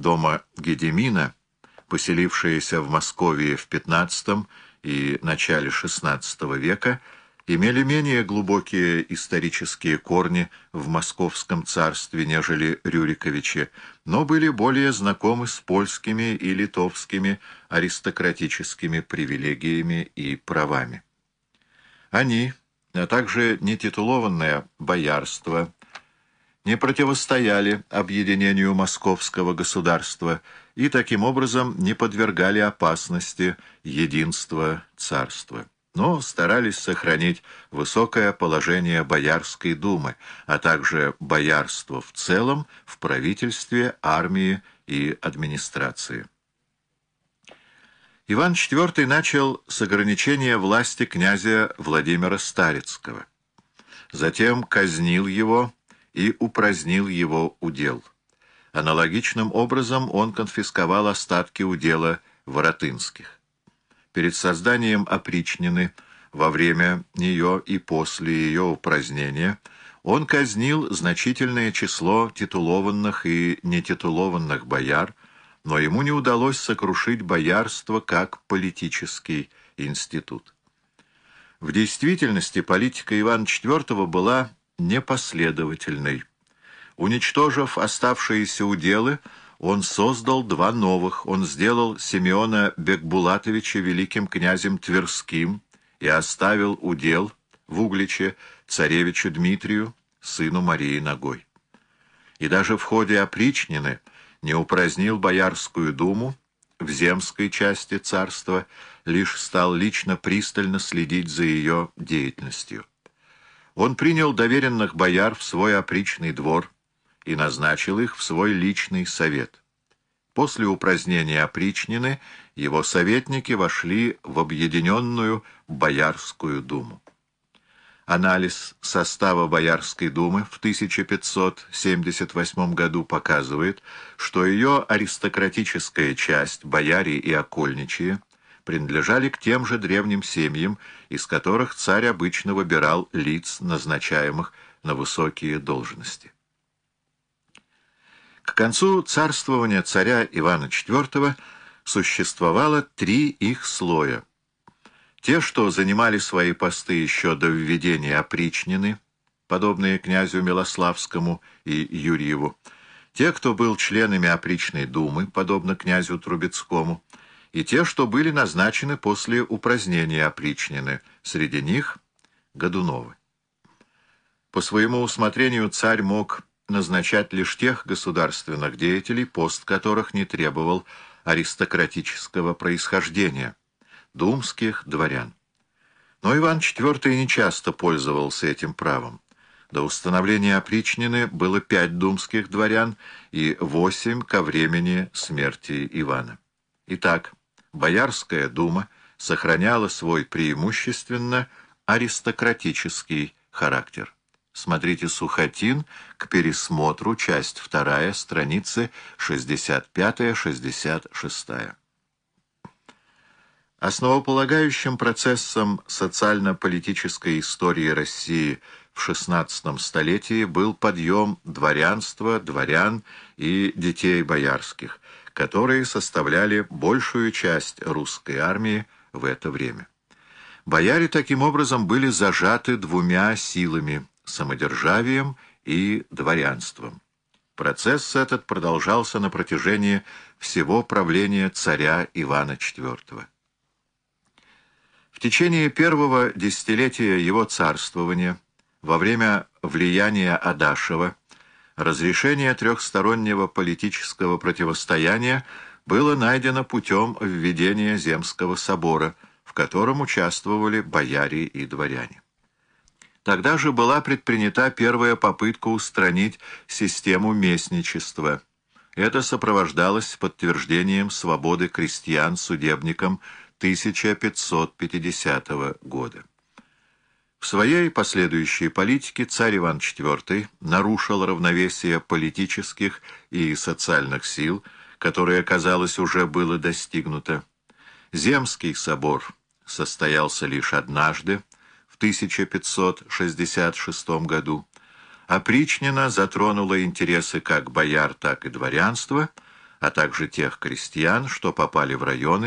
дома Гедемина, поселившиеся в Москве в XV и начале XVI века, имели менее глубокие исторические корни в московском царстве, нежели Рюриковичи, но были более знакомы с польскими и литовскими аристократическими привилегиями и правами. Они, а также нетитулованное боярство, не противостояли объединению московского государства и таким образом не подвергали опасности единства царства но старались сохранить высокое положение Боярской думы, а также боярство в целом в правительстве, армии и администрации. Иван IV начал с ограничения власти князя Владимира Старицкого. Затем казнил его и упразднил его удел. Аналогичным образом он конфисковал остатки удела Воротынских перед созданием опричнины, во время нее и после ее упразднения, он казнил значительное число титулованных и нетитулованных бояр, но ему не удалось сокрушить боярство как политический институт. В действительности политика Ивана IV была непоследовательной. Уничтожив оставшиеся уделы, он создал два новых. Он сделал Симеона Бекбулатовича великим князем Тверским и оставил удел в Угличе царевичу Дмитрию, сыну Марии Ногой. И даже в ходе опричнины не упразднил Боярскую думу в земской части царства, лишь стал лично пристально следить за ее деятельностью. Он принял доверенных бояр в свой опричный двор, и назначил их в свой личный совет. После упразднения опричнины его советники вошли в объединенную Боярскую думу. Анализ состава Боярской думы в 1578 году показывает, что ее аристократическая часть, бояре и окольничьи, принадлежали к тем же древним семьям, из которых царь обычно выбирал лиц, назначаемых на высокие должности. К концу царствования царя Ивана IV существовало три их слоя. Те, что занимали свои посты еще до введения опричнины, подобные князю Милославскому и Юрьеву, те, кто был членами опричной думы, подобно князю Трубецкому, и те, что были назначены после упразднения опричнины, среди них Годуновы. По своему усмотрению царь мог назначать лишь тех государственных деятелей, пост которых не требовал аристократического происхождения, думских дворян. Но Иван IV нечасто пользовался этим правом. До установления опричнины было пять думских дворян и восемь ко времени смерти Ивана. Итак, Боярская дума сохраняла свой преимущественно аристократический характер. Смотрите «Сухотин» к пересмотру, часть 2, страницы 65-66. Основополагающим процессом социально-политической истории России в XVI столетии был подъем дворянства, дворян и детей боярских, которые составляли большую часть русской армии в это время. Бояре таким образом были зажаты двумя силами – самодержавием и дворянством. Процесс этот продолжался на протяжении всего правления царя Ивана IV. В течение первого десятилетия его царствования, во время влияния Адашева, разрешение трехстороннего политического противостояния было найдено путем введения Земского собора, в котором участвовали бояре и дворяне. Тогда же была предпринята первая попытка устранить систему местничества. Это сопровождалось подтверждением свободы крестьян судебникам 1550 года. В своей последующей политике царь Иван IV нарушил равновесие политических и социальных сил, которое, казалось, уже было достигнуто. Земский собор состоялся лишь однажды, 1566 году, опричнина затронула интересы как бояр, так и дворянства, а также тех крестьян, что попали в районы,